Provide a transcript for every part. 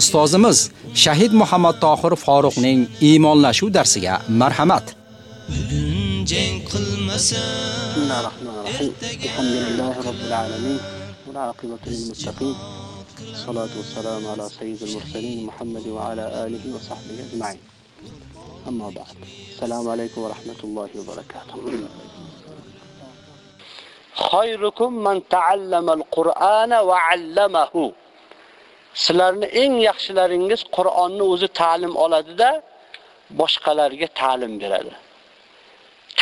Ustozimiz Shahid Muhammad Tohir Faruqning iymonlashuv darsiga marhamat. bugun jang qilmasa بسم الله الرحمن الرحيم الحمد لله رب العالمين والعاقبة للمتقين الصلاة والسلام على سيد المرسلين محمد وعلى آله وصحبه أجمعين أما بعد السلام عليكم ورحمة الله وبركاته خيركم من تعلم القرآن وعلمه Sizlarni eng yaxshilaringiz Qur'onni o'zi ta'lim oladida boshqalarga ta'lim beradi.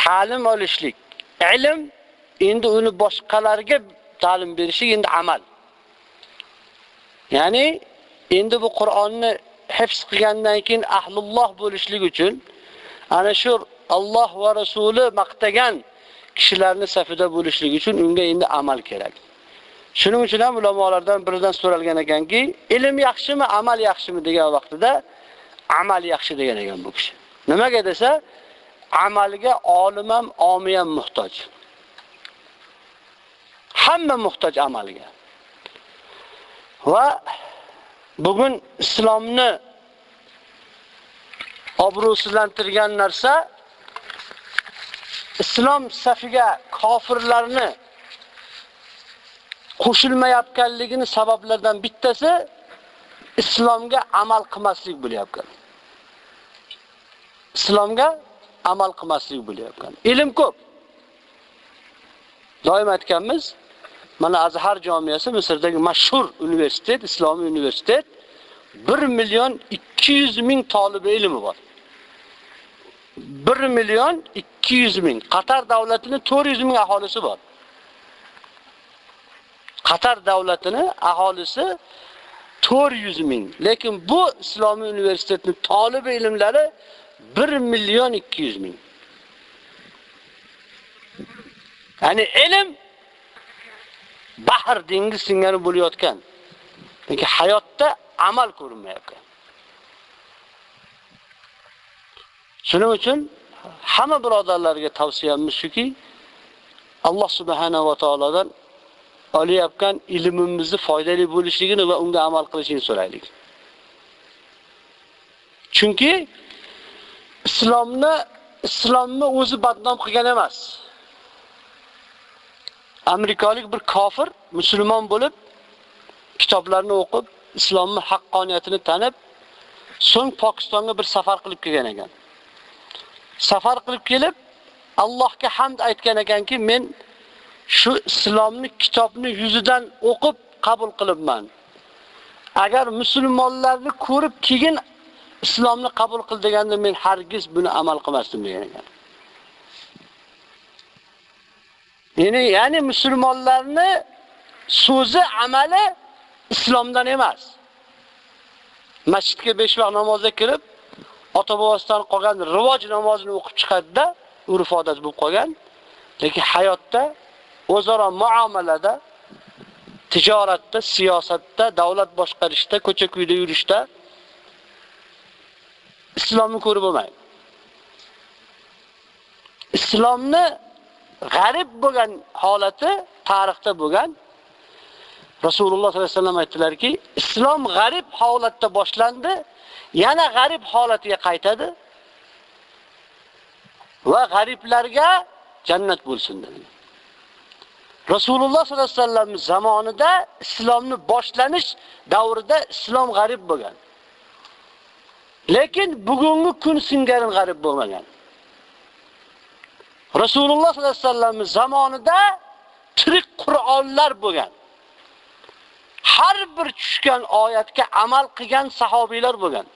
Ta'lim olishlik, ilm endi uni boshqalarga ta'lim berishi endi amal. Ya'ni endi bu Qur'onni hifz qilgandan keyin ahlulloh bo'lishlik uchun ana shu Alloh va Rasuli maqtagan kishilarni safida bo'lishlik uchun unga endi amal kerak. Shuning uchun ham ulamolardan biridan so'ralgan ekanki, ilm yaxshimi, amal yaxshimi degan vaqtida amal yaxshi degan ekan bu kishi. Nimaga desa, amalga olim ham, omi ham muhtoj. Hamma muhtoj amalga. Va bugun islomni obro'sizlantirgan narsa islom safiga kofirlarni qo'shilmayotganligini sabablardan bittasi islomga amal qilmaslik bo'lyapti. Islomga amal qilmaslik bo'lyapti. Ilm ko'p. Doim aytganmiz, mana Azhar jomiyasi Misrdagi mashhur universitet, islomiy universitet 1 million 200 ming talibi ilmi bor. 1 million 200 ming. Qatar davlatining 400 ming aholisi bor. Qatar davlatini aholisi 400 ming. Lekin bu islomiy universitetning talib ilmlari 1 million 200 ming. Ya'ni ilm bahr dengiz singari bo'layotgan. Lekin hayotda amal ko'rinmayapti. Shuning uchun hamma birodarlarga tavsiyamiz shuki, Alloh subhanahu va taolodan olayotgan ilmimizni foydali bo'lishligini va unga amal qilishini so'raylik. Chunki islomni islomni o'zi badnom qilgan emas. Amerikalik bir kofir musulmon bo'lib kitoblarni o'qib, islomning haqqoniyatini tanib, so'ng Pokistonga bir safar qilib kelgan ekan. Safar qilib kelib, Allohga hamd aytgan ekanki, men shu islomni kitobni yuzidan o'qib qabul qilibman. Agar musulmonlarni ko'rib keyin islomni qabul qil deganda men hargiz buni amal qilmasdim degan ekan. Ya'ni ya'ni musulmonlarni so'zi, amali islomdan emas. Masjidga 5 vaqt namozga kirib, ota-bobosidan qolgan rivoj namozini o'qib chiqadi-da, urf odat bo'lib qolgan. Lekin hayotda o'zaro muomalada, tijoratda, siyosatda, davlat boshqarishda, ko'cha-kuyda yurishda islomni ko'rib bo'lmaydi. Islomni g'arib bo'lgan holati tarixda bo'lgan. Rasululloh sollallohu alayhi vasallam aytdilarki, islom g'arib holatda boshlandi, yana g'arib holatiga qaytadi va g'ariblarga jannat bo'lsin dedi. Rasululloh sollallohu alayhi vasallam zamonida islomni boshlanish davrida islom g'arib bo'lgan. Lekin bugungi kun singari g'arib bo'lmagan. Rasululloh sollallohu alayhi vasallam zamonida tirik Qur'onlar bo'lgan. Har bir tushgan oyatga amal qilgan sahobiylar bo'lgan.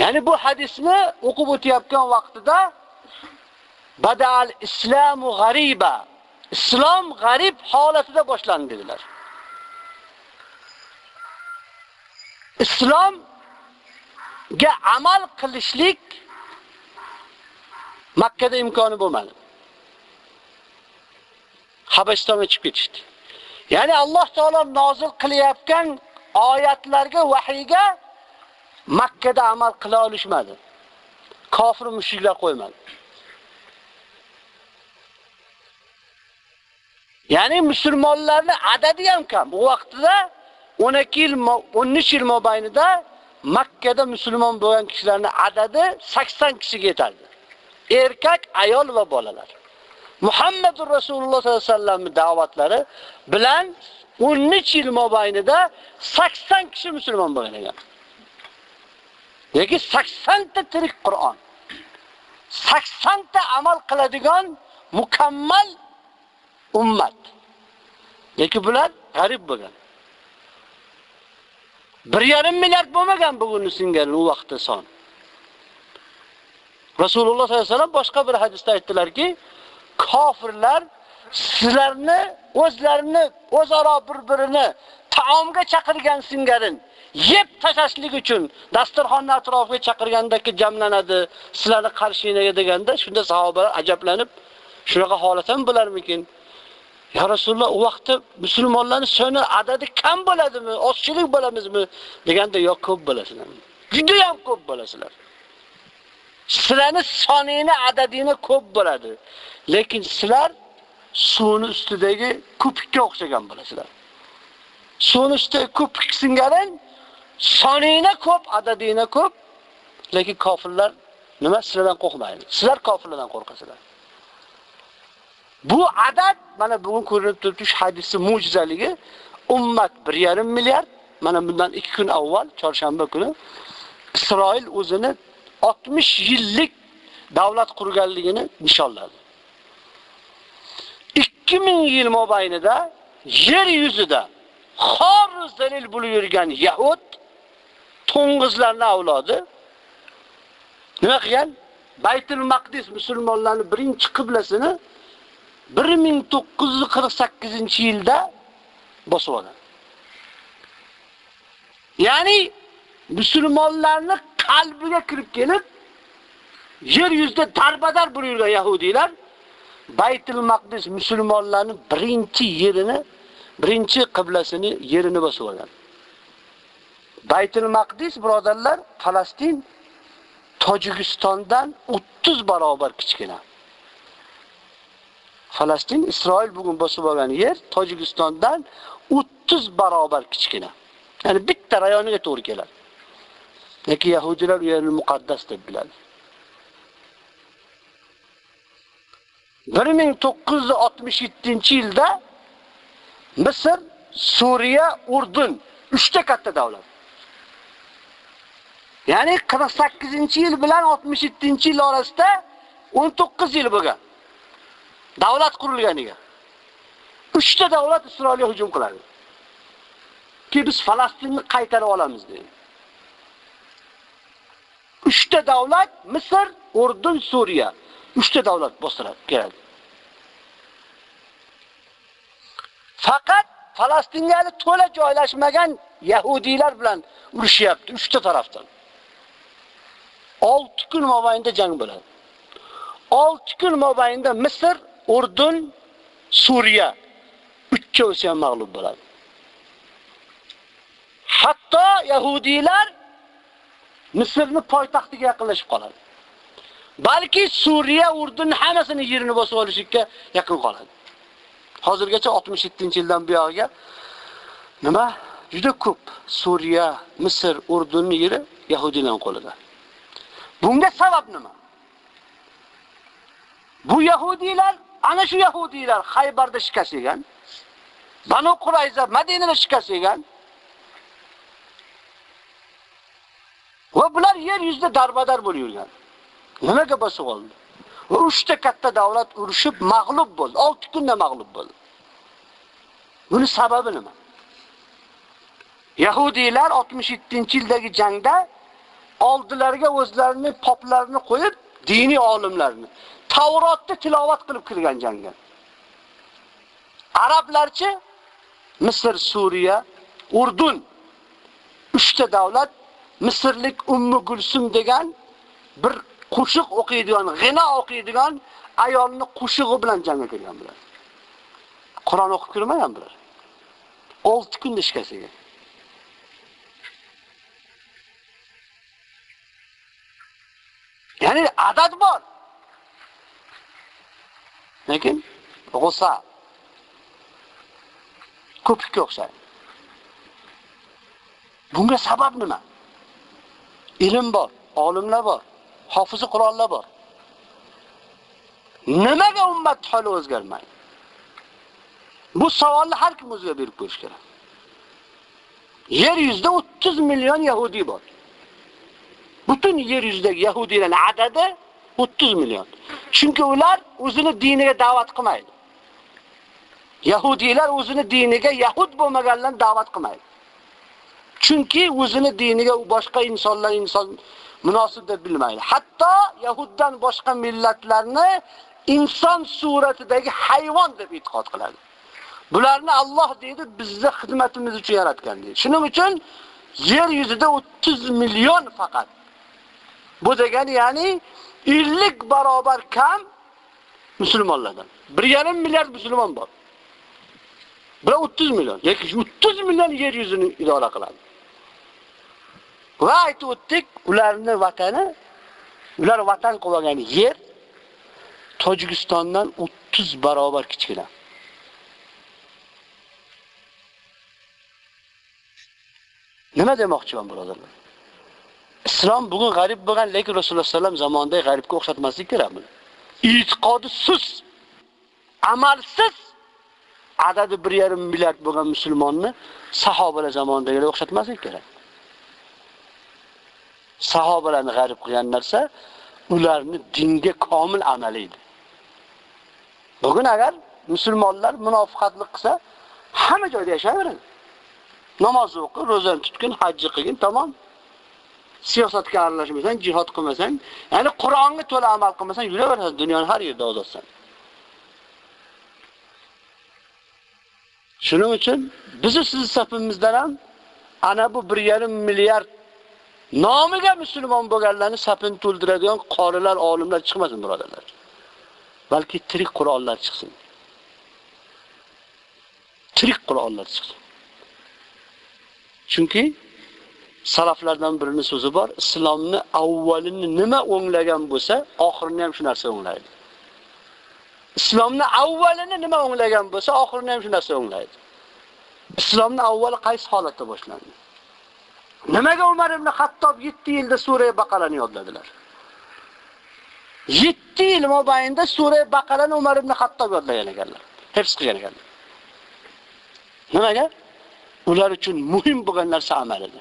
Ya'ni bu hadisni o'qib o'tayotgan vaqtida badal islamu g'ariba. Islom g'arib holatida boshlandi dedilar. Islomga amal qilishlik Makka da imkoni bo'lmadi. Habashistonga chiqib ketishdi. Ya'ni Alloh taolo nozil qilyapgan oyatlarga, vahiyga Makka da amal qila olishmadi. Kofir mushriklar qo'ymadi. Ya'ni musulmonlarning adadi ham kam. Bu vaqtida 12 yil, 13 yil mobaynida Makka da musulmon bo'lgan kishilarning adadi 80 kishiga yetardi. Erkak, ayol va bolalar. Muhammadur Rasululloh sollallohu alayhi vasallamning da'vatlari bilan 13 yil mobaynida 80 kishi musulmon bo'lgan ekan. Lekin 80 ta tirik Qur'on. 80 ta amal qiladigan mukammal ummat. Lekin bular g'arib bo'lgan. 1.5 milliard bo'lmagan bugunni singan u vaqtda son. Rasululloh sollallohu alayhi vasallam boshqa bir hadisda aytdilarki, kofirlar sizlarni o'zlarini o'zaro bir-birini taomga chaqirgan singarin yeb tashlashlik uchun dasturxonni atrofiga chaqirgandagi jamlanadi, sizlarni qarshingizga deganda shunda sahobalar ajablanib, shunaqa holat ham bo'larmikin? Ya Rasululloh, u vaqtda musulmonlarning soni adadi kam bo'ladimi? Ozchilik bo'lamizmi? deganda yo'q, ko'p bo'lasizlar. Juda ham ko'p bo'lasizlar. Sizlarning sonini, adadini ko'p bo'ladi. Lekin sizlar suvni ustidagi ko'pikka o'xshagan bo'lasizlar. Suvni ustidagi ko'pik singarin sonini ko'p, adadini ko'p, lekin kofirlar nima sizlardan qo'rqmaydi. Sizlar kofirlardan qo'rqasizlar. Bu adad mana bugun ko'rinib turibdi shu hadisning mo'jizaligi ummat 1.5 milliard mana bundan 2 kun avval chorshanba kuni Isroil o'zini 60 yillik davlat qurganligini nishonladi. 2000 yil mobaynida yer yuzida xoruz dalil bo'lib yurgan Yahud to'ng'izlarning avlodi nima qilgan? Baytul Maqdis musulmonlarning birinchi qiblasini 1948-yilda bosib olgan. Ya'ni musulmonlarning qalbiga kirib kelib, yer yuzida tarbadar bo'lib yurgan yahudiylar Baytul Maqdis musulmonlarning birinchi yerini, birinchi qiblasini yerini bosib olgan. Baytul Maqdis birodarlar Falastin Tojikistondan 30 barobar kichkina. Falastin Isroil bugun bosib olgan yer Tojikistondan 30 barobar kichkina. Ya'ni bitta rayoniga to'g'ri keladi. Lekin yahudilar u yerni muqaddas deb biladi. 1967-yilda Misr, Suriya, Urdun uchta katta davlat. Ya'ni 48-yil bilan 67-yil orasida 19 yil bo'lgan. Davlat qurilganiga. Uchta davlat Isroilga hujum qiladi. Ki biz Falastinni qaytarib olamiz deydi. Uchta davlat Misr, Urdun, Suriya. Uchta davlat bostirib keladi. Faqat Falastinga hali to'la joylashmagan yahudiylar bilan urushyapti uchta tarafdan. 6 kun mobaynida jang bo'ladi. 6 kun mobaynida Misr, Urdun, Suriya uchovsi ham mag'lub bo'ladi. Hatto yahudiylar Misrni poytaxtiga yaqinlashib qoladi. Balki Suriya, Urdun hammasini yerini bosib olishga yaqin qoladi. Hozirgacha 67-yildan buyog'iga nima? Juda ko'p Suriya, Misr, Urdunning yeri yahudiylar qo'lida. Bunga sabab nima? Bu yahudiylar, ana shu yahudiylar Xaybarda shikast yegan. Banu Qurayza Madinada shikast yegan. Va bular yer yuzida darbadar bo'lib yurgan. Nimaga bosib oldi? Va 3 ta katta davlat urushib mag'lub bo'ldi. 6 kunda mag'lub bo'ldi. Buni sababi nima? Yahudiylar 67-yildagi jangda oldilariga o'zlarini poplarni qo'yib, diniy olimlarni Tavrotni tilovat qilib kirgan jangga. Arablarchi Misr, Suriya, Urdun uchta davlat Misrlik Ummu Gulsum degan bir qo'shiq o'qiydigan, g'ina o'qiydigan ayolni qo'shig'i bilan jangga kirgan bular. Qur'on o'qib kirmagan bular. 6 kun ishkasiga. Ya'ni adad bor. Lekin g'ussa ko'pikka o'xshaydi. Bunga sabab nima? Ilm bor, olimlar bor, hofizi Qur'onlar bor. Nimaga ummat holi o'zgarmaydi? Bu savolni har kim o'ziga berib ko'rish kerak. Yer yuzida 30 million yahudi bor. Butun yer yuzidagi yahudiylarning adadi 30 million. Chunki ular o'zini diniga da'vat qilmaydi. Yahudiylar o'zini diniga yahud bo'lmaganlarni da'vat qilmaydi. Chunki o'zini diniga boshqa insonlar inson munosib deb bilmaydi. Hatto yahuddan boshqa millatlarni inson suratidagi hayvon deb e'tiqod qiladi. Bularni Alloh deydi bizni xizmatimiz uchun yaratgan deydi. Shuning uchun yer yuzida 30 million faqat. Bu degani ya'ni 50 barobar kam musulmonlardan. 1,5 milliard musulmon bor. Bular 30 million, yoki 30 million yer yuzini idora qiladi. Va aytib o'tdik, ularning vatani, ular vatan qilgan yer Tojikistondan 30 barobar kichkina. Nima demoqchiman birodarlar? Islom bugun g'arib bo'lgan, lekin Rasululloh sallam zamonida g'aribga o'xshatmaslik kerak buni. E'tiqodi sus, amalsiz adadi 1.5 milliard bo'lgan musulmonni sahobalar zamonidagilariga o'xshatmaslik kerak. Sahobalarni g'arib qilgan narsa ularni dinga komil amali edi. Bugun agar musulmonlar munofiqatlik qilsa, hamma joyda yashayveradi. Namoz o'qi, ro'zani tutgin, hajji qilgin, tamom. Siyosatga aralashmasang, jihad qilmasang, ya'ni Qur'onga to'la amal qilmasang, yuraversan dunyoning har yerida ozodsan. Shuning uchun biz siz safimizdan ham ana bu 1.5 milliard nomiga musulmon bo'lganlarni safini to'ldiradigan qorilar, olimlar chiqmasin, birodarlar. Balki tirik Qur'onlar chiqsin. Tirik Qur'onlar chiqsin. Chunki salaflardan birining so'zi bor, islomni avvalini nima o'nglagan bo'lsa, oxirini ham shu narsa o'nglaydi. Islomni avvalini nima o'nglagan bo'lsa, oxirini ham shu narsa o'nglaydi. Islomni avvali qaysi holatda boshlandi? Nimaga Umar ibn hattob 7 yilda sura Baqarani yodladilar? 7 yil mobaynida sura Baqarani Umar ibn hattob yodlagan ekanlar. Hifz qilgan ekanlar. Nimaga? Ular uchun muhim bo'lgan narsa amal edi.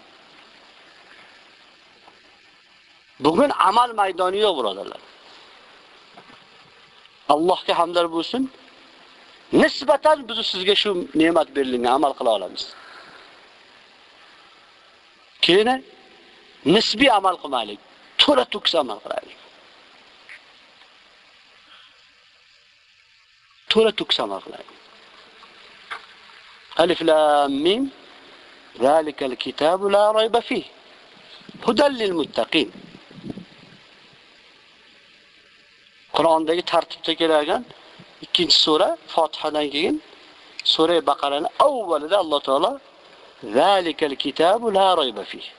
Bugun amal maydoni yo'q, birodarlar. Allohga hamdlar bo'lsin. Nisbatan biz sizga shu ne'mat berilgan amal qila olamiz. Keyin nisbiy amal qilmaylik, to'la to'kis amal qilaylik. To'la to'kis amal qilaylik. Alif lam mim zalikal kitabu la rayba fih hudal lil muttaqin. Qur'ondagi tartibda kelgan ikkinchi sura Fotihadan keyin sura Baqarani avvalida Alloh taolo zalikal kitabu la rayba fihi.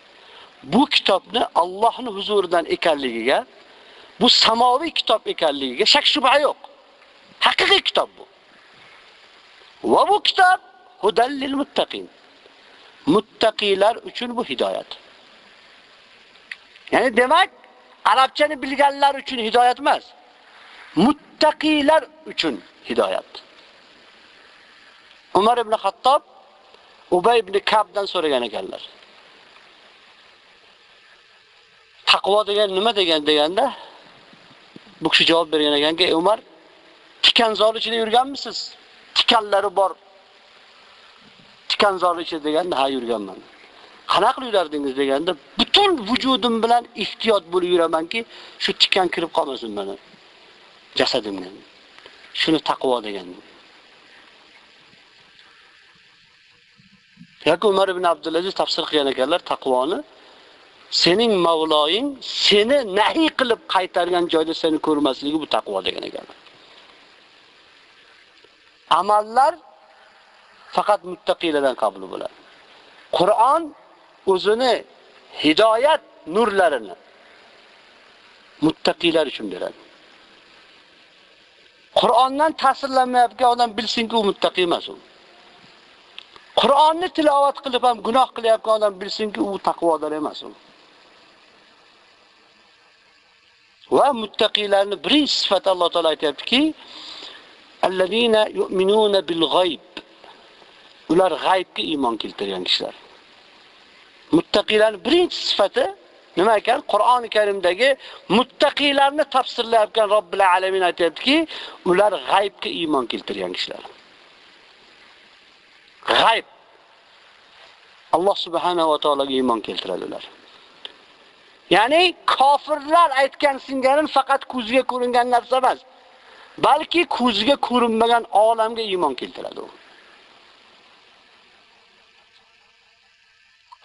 Bu kitobni Allohning huzuridan ekanligiga, bu samoviy kitob ekanligiga shak shubha yo'q. Haqiqiy kitob bu. Va bu kitob hudal lil muttaqin. Muttaqilar uchun bu hidoyat. Ya'ni demak, arabchani bilganlar uchun hidoyat emas. Muttaqilar uchun hidoyat. Umar ibn Xattob Ubay ibn Kabdan so'ragan ekanlar. Taqvo degan nima degan deganda bu kishi javob bergan ekanki, Umar tikanzor ichida yurganmisiz? Tikanlari bor. Tikanzor ichida deganda ha yurganman. Qanaqa yurardingiz deganda, butun vujudim bilan ehtiyot bo'lib yuramanki, shu tikan kirib qolmasin meni jasadimdan Shuni taqvo degan. Yoki Umar ibn Abdulaziz tafsir qilgan ekanlar taqvoni sening Mavloying seni nahiy qilib qaytargan joyda seni ko'rmasligi bu taqvo degan ekan. Amallar faqat muttaqilardan qabul bo'ladi. Qur'on o'zini hidoyat nurlarini muttaqilar uchun beradi. Qur'ondan ta'sirlanmayotgan odam bilsinki, u muttaqi emas u. Qur'onni tilovat qilib ham gunoh qilayotgan odam bilsinki, u taqvodor emas u. Va muttaqilarning birinchi sifati Alloh taolay aytayaptiki, allazina yu'minuna bil g'ayb. Ular g'aybga iymon keltirgan kishilar. Muttaqilarning birinchi sifati nima ekan? Qur'oni Karimdagi muttaqilarni tafsirlayotgan Robbil alamin aytayaptiki, ular g'aybga iymon keltirgan kishilar. G'ayb Alloh subhanahu va taologa iymon keltiradilar. Ya'ni kofirlar aytgan singarin faqat ko'zga ko'ringan narsa emas, balki ko'zga ko'rinmagan olamga iymon keltiradi u.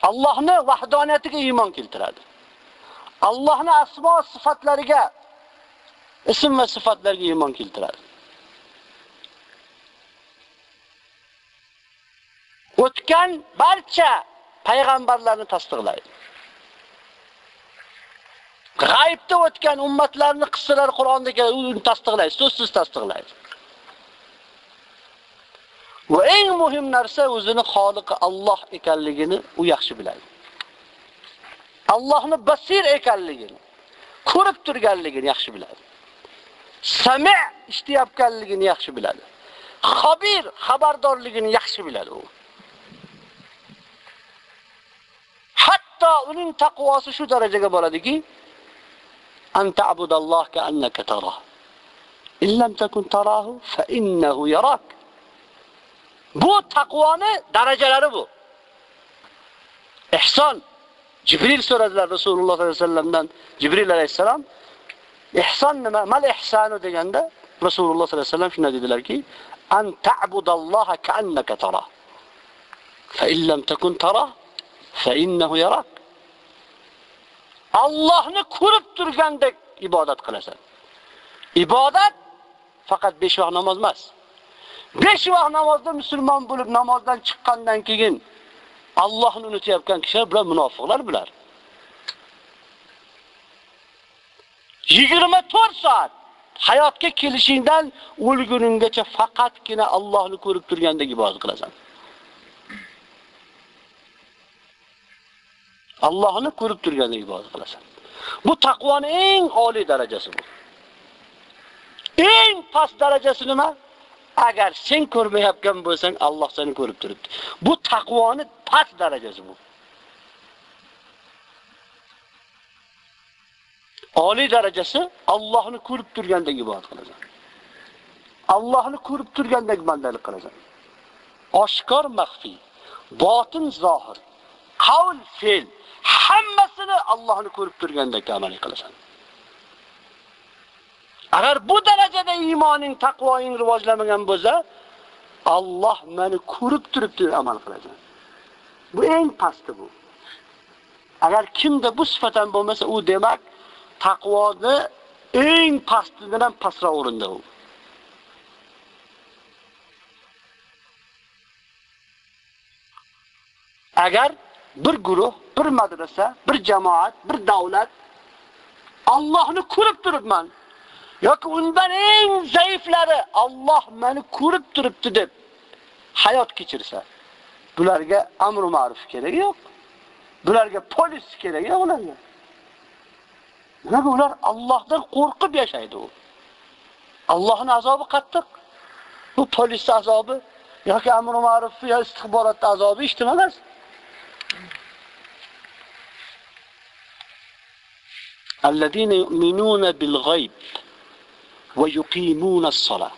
Allohning vahdoniyatiga iymon keltiradi. Allohning asmo sifatlariga, ism va sifatlarga iymon keltiradi. O'tgan barcha payg'ambarlarni tasdiqlaydi. G'aybda o'tgan ummatlarni qissalari Qur'onda uni tasdiqlaydi, so'zsiz tasdiqlaydi. Va eng muhim narsa o'zini xoliqi Alloh ekanligini u yaxshi biladi. Allohni basir ekanligini, ko'rib turganligini yaxshi biladi. Sami' ishtiyobkanligini yaxshi biladi. Xabir xabardorligini yaxshi biladi u. Hatto uning taqvosi shu darajaga boradiki, anta abudalloh ka annaka tara. In lam takun tarahu fa innahu yarak. Bu taqvoni darajalari bu. Ihson Jibril so'radilar Rasululloh sollallohu alayhi vasallamdan. Jibril alayhisalom ihson nima? Mal ihsonu deganda Rasululloh sollallohu alayhi vasallam shunday dedilarki, an ta'budalloha ka'annaka tarah. Fa in lam takun tarah fa innahu yarak. Allohni ko'rib turgandek ibodat qilasan. Ibodat faqat 5 vaqt namoz emas. 5 vaqt namozda musulmon bo'lib namozdan chiqqandan keyin Allohni unutayotgan kishilar bular munofiqlar bular. 24 soat hayotga kelishingdan o'lguninggacha faqatgina Allohni ko'rib turgandek ibodat qilasan. Allohni ko'rib turgandek ibodat qilasan. Bu taqvoning eng oliy darajasi bu. Eng past darajasi nima? Agar sen ko'rmayotgan bo'lsang, Alloh seni ko'rib turibdi. Bu taqvoning past darajasi bu. Oliy darajasi Allohni ko'rib turgandek ibodat qilasan. Allohni ko'rib turgandek bandalik qilasan. Oshkor maxfi, botin zohir, qaul fe'l hammasini Allohni ko'rib turgandek amal qilasan. Agar bu darajada iymoning, taqvoing rivojlamagan bo'lsa, Alloh meni ko'rib turibdi amal qilasan. Bu eng pasti bu. Agar kimda bu sifatdan bo'lmasa, u demak taqvoni eng pastidan ham pastroq o'rinda u. Agar bir guruh, bir madrasa, bir jamoat, bir davlat Allohni ko'rib turibman yoki undan eng zaiflari Alloh meni ko'rib turibdi deb hayot kechirsa, bularga amr ma'ruf kerak yo'q. Bularga polis kerak yo'q ularga. Nima ular Allohdan qo'rqib yashaydi u. Allohning azobi qattiq. Bu polis azobi yoki amr ma'ruf yo istixborot azobi ishtima emas. Allazina yu'minuna bil g'ayb va yuqimuna sola.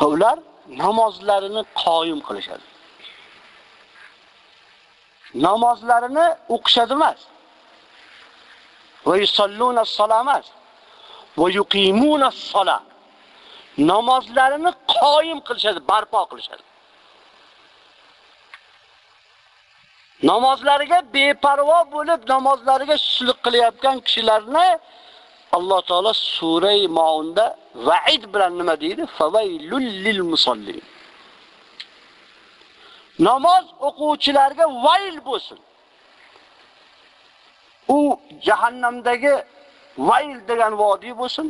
Ular namozlarini qoyim qilishadi. Namozlarini o'qishadi emas. Va yusalluna sola. Va yuqimuna sola. Namozlarini qoyim qilishadi, barpo qilishadi. namozlariga beparvo bo'lib namozlariga shulq qilayotgan kishilarni Alloh taolo sura Maunda va'id bilan nima deydi? Favaylul lil musallin. Namoz o'quvchilarga vayl bo'lsin. U jahannamdagi vayl degan vodiy bo'lsin.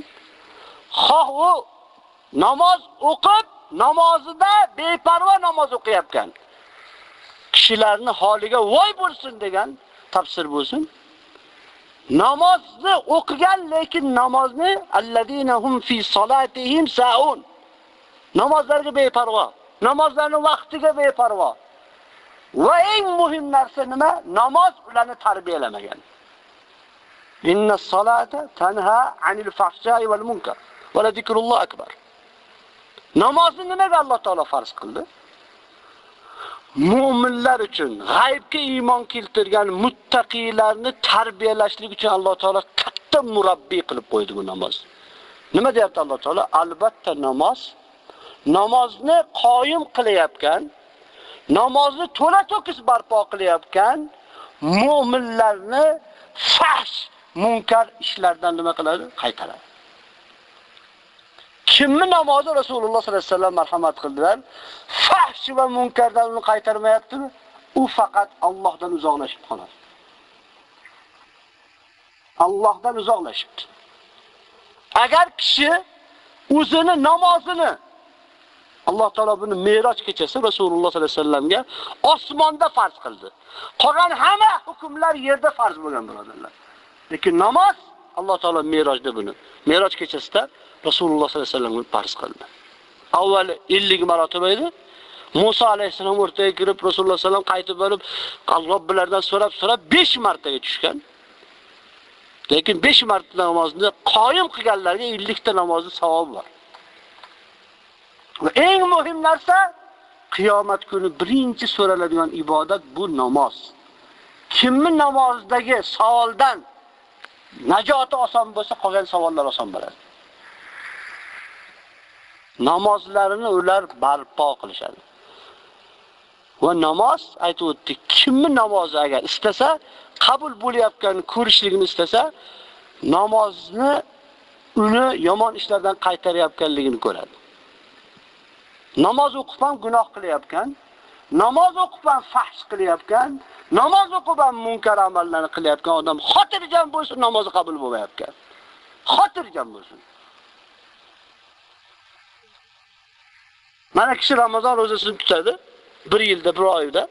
Xoh u namoz o'qib, namozida beparvo namoz o'qiyotgan kishilarning holiga voy bo'lsin degan tafsir bo'lsin. Namozni o'qigan lekin namozni alladinahum fi solatihim saun. Namozlarga beparvo, namozlarning vaqtiga beparvo. Va eng muhim narsa nima? Namoz ularni tarbiyalamagan. Inna solata tanha anil fahsha'i wal munkar va zikrulloh akbar. Namozni nimaga Alloh taolo farz qildi? Mu'minlar uchun, g'aybga iymon keltirgan muttaqiylarni tarbiyalashlik uchun Alloh taolo katta murabbiy qilib qo'ydi bu namoz. Nima deyapti Alloh taolo? Albatta namoz namozni qoyim qilayotgan, namozni to'la to'kis barpo qilayotgan mu'minlarni fahsh, munkar ishlardan nima qiladi? Qaytaradi. Kimni namozi Rasululloh sollallohu alayhi vasallam marhamat qildilar? Fahsh va munkardan uni qaytarmayaptimi? U faqat Allohdan uzoqlashib qoladi. Allohdan uzoqlashibdi. Agar kishi o'zini namozini Alloh taolo buni Me'roj kechasi Rasululloh sollallohu alayhi vasallamga osmonda farz qildi. Qolgan hamma hukmlar yerda farz bo'lgan birodarlar. Lekin namoz Alloh taolo Me'rojda buni. Me'roj kechasida Rasululloh sollallohu alayhi vasallam farz qildi. Avval 50 marotaba edi. Musa alayhissalom o'rtaga kirib Rasululloh sallam qaytib borib Allohlardan so'rab so'rab 5 martaga tushgan. Lekin 5 marta namozni qoyim qilganlarga 50 ta namozni savob bor. Va eng muhim narsa qiyomat kuni birinchi so'raladigan ibodat bu namoz. Kimni namozdagi savoldan najoti oson bo'lsa, qolgan savollar oson bo'ladi. Namozlarini ular barpo qilishadi. Va namoz aytib o'tdik, kimni namozi agar istasa, qabul bo'layotgan ko'rishligini istasa, namozni uni yomon ishlardan qaytarayotganligini ko'radi. Namoz o'qib ham gunoh qilayotgan, namoz o'qib ham fahsh qilayotgan, namoz o'qib ham munkar amallarni qilayotgan odam xotirjam bo'lsin, namozi qabul bo'lmayotgan. Xotirjam bo'lsin. Mana kishi Ramazon ro'zasini tutadi, bir yilda, bir oyda.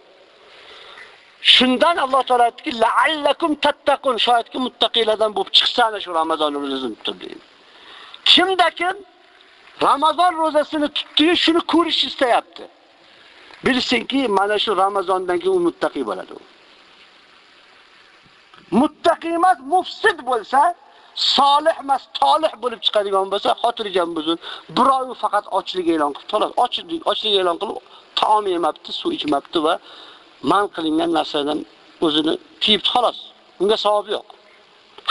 Shundan Alloh taolo aytdiki, la'allakum tattaqun, shoyatki muttaqilardan bo'lib chiqsa ana shu Ramazon ro'zasini tutdi. deydi. Kimdakin Ramazon ro'zasini tutdi, shuni ko'rish istayapti. Bilsinki, mana shu Ramazondan keyin u muttaqi bo'ladi. Muttaqi emas, mufsid bo'lsa, solih emas, tolih bo'lib chiqadigan bo'lsa, xotirjam bo'lsin. Bir oy faqat ochlik e'lon qilib, xolos, ochlik, ochlik e'lon qilib, taom yemabdi, suv ichmabdi va man qilingan narsadan o'zini tiyib xolos. Unga savob yo'q.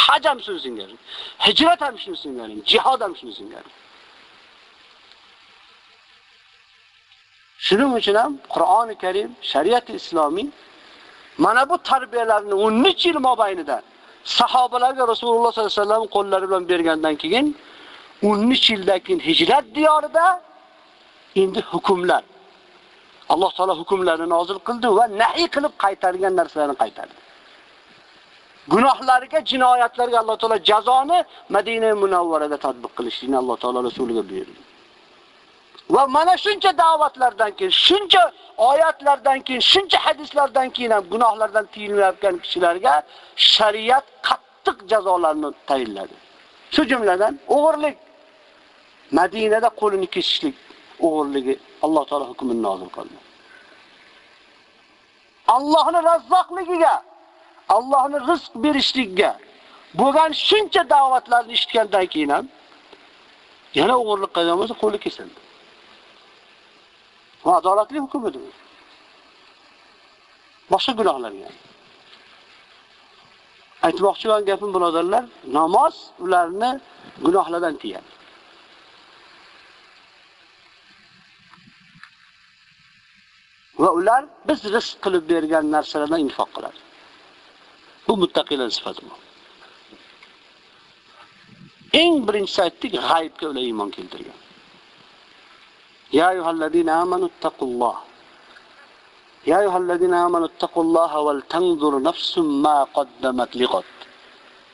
Haj ham shuni singaring. Hijrat ham shuni singaring. Jihad ham shuni singaring. Shuning uchun ham Qur'oni Karim, shariat-i islomiy mana bu tarbiyalarni 13 yil mobaynida sahobalarga Rasululloh sollallohu alayhi vasallam qo'llari bilan bergandan keyin 13 yildan keyin hijrat diyorida endi hukmlar Alloh taolo hukmlarini nozil qildi va nahiy qilib qaytargan narsalarni qaytardi. Gunohlariga, jinoyatlarga Alloh taolo jazoni Madina munavvarada tatbiq qilishni Alloh taolo rasuliga buyurdi. Va mana shuncha da'vatlardan keyin, shuncha oyatlardan keyin, shuncha hadislardan keyin ham gunohlardan tiyilmayotgan kishilarga shariat qattiq jazolarni tayinladi. Shu jumladan o'g'irlik Madinada qo'lini kesishlik o'g'irligi Alloh taolo hukmini nozil qildi. Allohning razzoqligiga, Allohning rizq berishligiga bo'lgan shuncha da'vatlarni eshitgandan keyin ham yana o'g'irlik qilgan bo'lsa qo'li kesildi. Va adolatli hukm edi. Boshqa gunohlarga. Aytmoqchi bo'lgan gapim birodarlar, namoz ularni gunohlardan tiyadi. Va ular biz rizq qilib bergan narsalardan infoq qiladi. Bu muttaqilar sifati bu. Eng birinchi aytdik, g'aybga ular iymon keltirgan. Ya ayyuhallazina amanu taqulloh. Ya ayyuhallazina amanu ولتنظر نفس ما قدمت لغد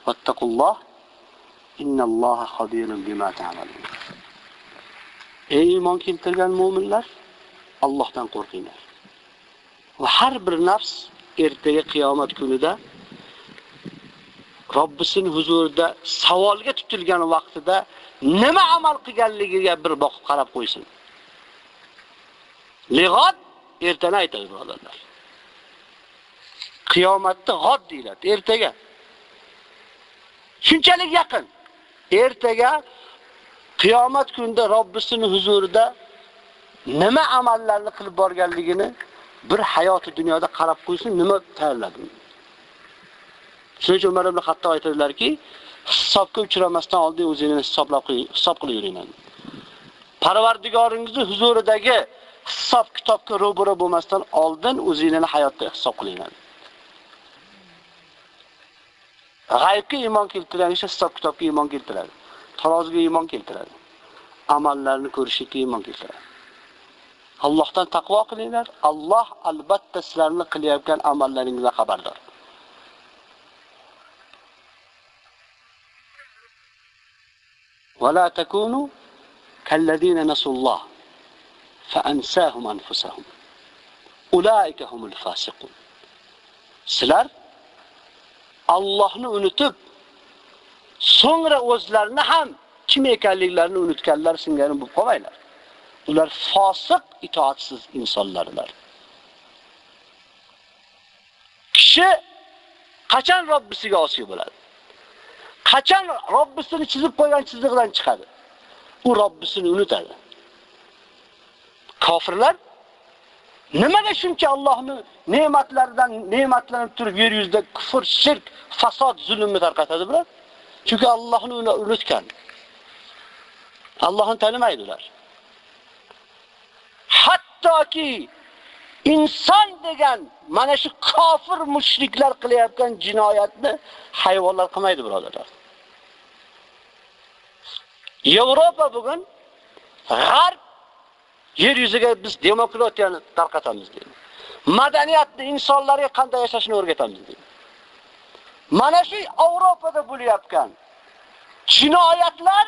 qaddamat الله Wattaqulloh innalloha خبير bima ta'malun. Ey iymon keltirgan mu'minlar, Allohdan qo'rqinglar. Va har bir nafs ertaga qiyomat kunida Robbisining huzurida savolga tutilgan vaqtida nima amal qilganligiga bir boqib qarab qo'ysin. Lig'ot ertani aytadi birodarlar. Qiyomatda g'od deyiladi, ertaga. Shunchalik yaqin. Ertaga qiyomat kunida Robbisining huzurida nima amallarni qilib borganligini bir hayoti dunyoda qarab qo'ysin, nima tayyorladim. Shuning uchun Umar ibn Xattob aytadilarki, hisobga uchramasdan oldin o'zingizni hisoblab qo'ying, hisob qilib yuring. Parvardigoringizning huzuridagi hisob kitobga ro'bara bo'lmasdan oldin o'zingizni hayotda hisob qiling. G'aybga iymon keltirgan kishi hisob kitobga iymon keltiradi. Taroziga iymon keltiradi. Amallarni ko'rishga iymon keltiradi. Allohdan taqvo qilinglar. Alloh albatta sizlarni qilayotgan amallaringizdan xabardor. ولا تكونوا كالذين نسوا الله فأنساهم أنفسهم أولئك هم الفاسقون sizlar Allohni unutib so'ngra o'zlarini ham kim ekanliklarini unutganlar singari bo'lib qolmaylar. Ular fosiq, itoatsiz insonlardir. Kishi qachon Robbisiga osiy bo'ladi? Qachon Robbisini chizib qo'ygan chiziqdan chiqadi? U Robbisini unutadi. Kofirlar nimaga shuncha Allohning ne'matlaridan ne'matlanib turib yer yuzida kufr, shirk, fasod, zulmni tarqatadi bular? Chunki Allohni unutgan. Allohni tanimaydi ular. Hattoki inson degan mana shu kofir mushriklar qilayotgan jinoyatni hayvonlar qilmaydi, birodarlar. Yevropa bugun g'arb yer yuziga biz demokratiyani tarqatamiz deydi. Madaniyatni insonlarga qanday yashashni o'rgatamiz deydi. Mana shu Yevropada bo'layotgan jinoyatlar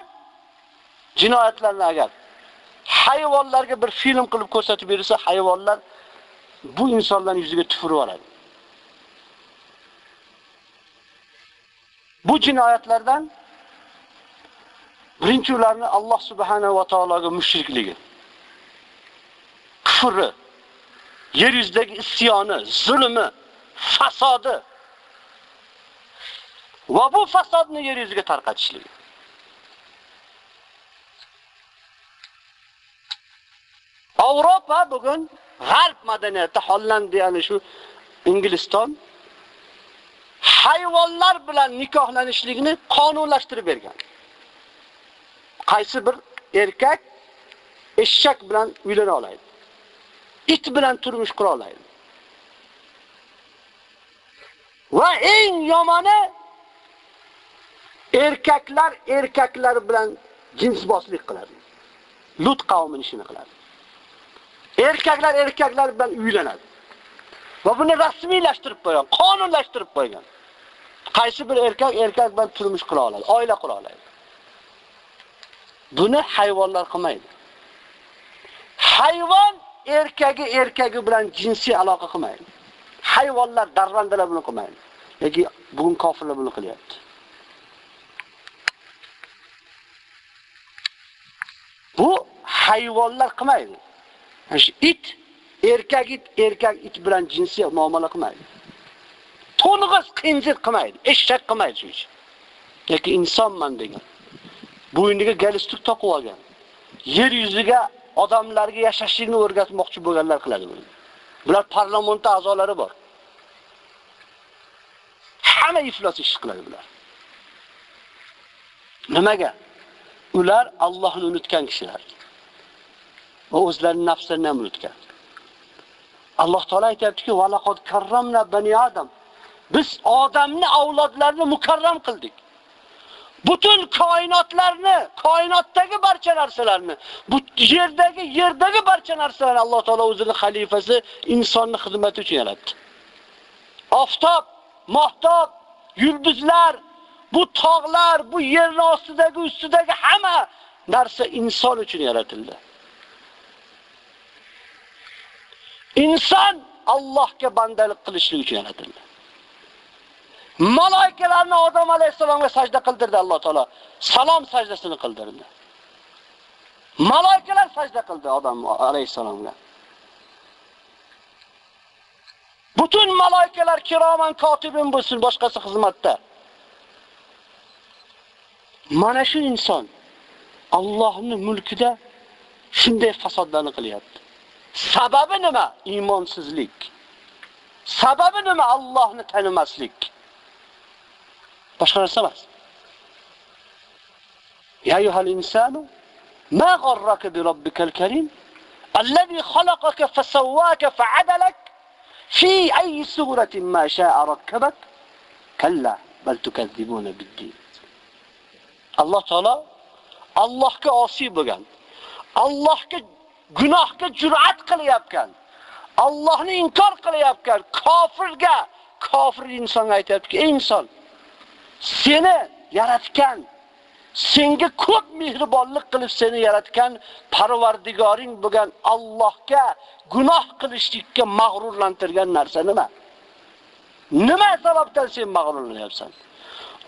jinoyatlarni agar hayvonlarga bir film qilib ko'rsatib berilsa, hayvonlar bu insonlarning yuziga tufurib oladi. Bu jinoyatlardan birinchi ularni Alloh subhanahu va taologa mushrikligi. Kufri, yer yuzidagi isyoni, zulmi, fasodi va bu fasodni yer yuziga tarqatishligi. Avropa bugun g'arb madaniyati Hollandiyani shu Ingliziston hayvonlar bilan nikohlanishlikni qonunlashtirib bergan. Qaysi bir erkak eshak bilan uylana oladi. It bilan turmush qura oladi. Va eng yomoni erkaklar erkaklar bilan jinsbozlik qiladi. Lut qavmining ishini qiladi. Erkaklar erkaklar bilan uylanadi. Va buni rasmiylashtirib qo'ygan, qonunlashtirib qo'ygan. Qaysi bir erkak erkak bilan turmush qura oladi, oila qura oladi. Buni hayvonlar qilmaydi. Hayvon erkagi erkagi bilan jinsiy aloqa qilmaydi. Hayvonlar darrandalar buni qilmaydi. Lekin bugun kofirlar buni qilyapti. Bu hayvonlar qilmaydi. Shu it erkak it erkak it bilan jinsiy muomala qilmaydi. To'ng'iz qinjir qilmaydi, eshak qilmaydi shu uchun. Lekin insonman degan. Bo'yniga galstuk taqib olgan. Yer yuziga odamlarga yashashlikni o'rgatmoqchi bo'lganlar qiladi buni. Bular parlamentda a'zolari bor. Hamma iflos ish qiladi bular. Nimaga? Ular Allohni unutgan kishilar. va o'zlarining nafslarini ham unutgan. Alloh taolay aytayaptiki, "Va laqad karramna bani Adam." Biz odamni avlodlarini mukarram qildik. Butun koinotlarni, koinotdagi barcha narsalarni, bu yerdagi, yerdagi barcha narsalarni Alloh taolo o'zining xalifasi insonni xizmati uchun yaratdi. Oftob, mahtob, yulduzlar, bu tog'lar, bu yer ostidagi, ustidagi hamma narsa inson uchun yaratildi. Inson Allohga bandalik qilishlik uchun yaratildi. Malaikalarni Odam alayhisalomga sajda qildirdi Alloh taolo. Salom sajdasini qildirdi. Malaikalar sajda qildi Odam alayhisalomga. Butun malaikalar kiroman kotibin bo'lsin, boshqasi xizmatda. Mana shu inson Allohning mulkida shunday fasodlarni qilyapti. Sababi nima? Iymonsizlik. Sababi nima? Allohni tanimaslik. Boshqa narsa emas. Ya ayyuhal insanu ma gharraka bi robbikal karim alladhi khalaqaka fasawwaka fa'adalak fi ayyi suratin ma sha'a rakkabak kalla bal tukadzibuna bid-din. Alloh taolo Allohga osiy bo'lgan, Allohga gunohga jur'at qilyapkan, Allohni inkor qilyapkan, kofirga, kofir insonga aytayaptiki, ey inson, seni yaratgan, senga ko'p mehribonlik qilib seni yaratgan Parvardigoring bo'lgan Allohga gunoh qilishlikka mag'rurlantirgan narsa nima? Nima sababdan sen mag'rurlanyapsan?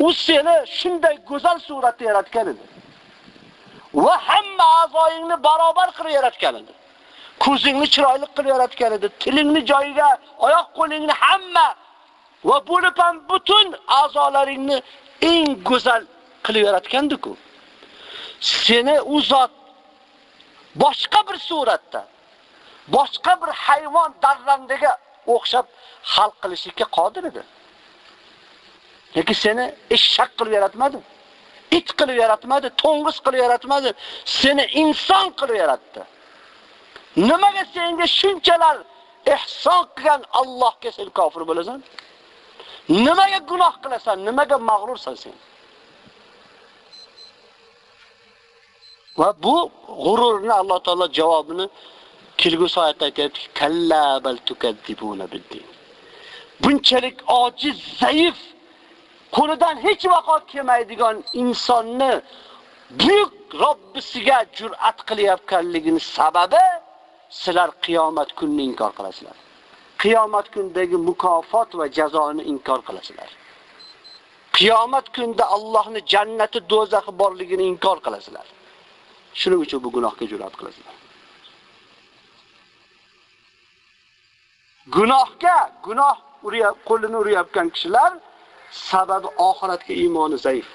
U seni shunday go'zal suratda yaratgan edi. Va hamma a'zoyingni barobar qilib yaratgan edi. Ko'zingni chiroyli qilib yaratgan edi, tilingni joyiga, oyoq qo'lingni hamma va bo'lib ham butun a'zolaringni eng go'zal qilib yaratgandiku. Seni u zot boshqa bir suratda, boshqa bir hayvon darrandiga o'xshab xalq qilishga qodir edi. Lekin seni eshak qilib yaratmadi. It qilib yaratmadi, to'ng'iz qilib yaratmadi, seni inson qilib yaratdi. Nimaga senga shunchalar ihson qilgan Allohga sen kofir bo'lasan? Nimaga gunoh qilasan? Nimaga mag'rursan sen? Va bu g'ururni Alloh taolo javobini kelgusi oyatda aytayapti, kalla bal tukadzibuna biddin. Bunchalik ojiz, zaif, qo'lidan hech vaqo kelmaydigan insonni buyuk Robbisiga jur'at qilyapkanligini sababi sizlar qiyomat kunini inkor qilasizlar. Qiyomat kundagi mukofot va jazoni inkor qilasizlar. Qiyomat kunda Allohning jannati, do'zaxi borligini inkor qilasizlar. Shuning uchun bu gunohga jur'at qilasizlar. Gunohga, gunoh uriyap, qo'lini urayotgan kishilar sababi oxiratga iymoni zaif.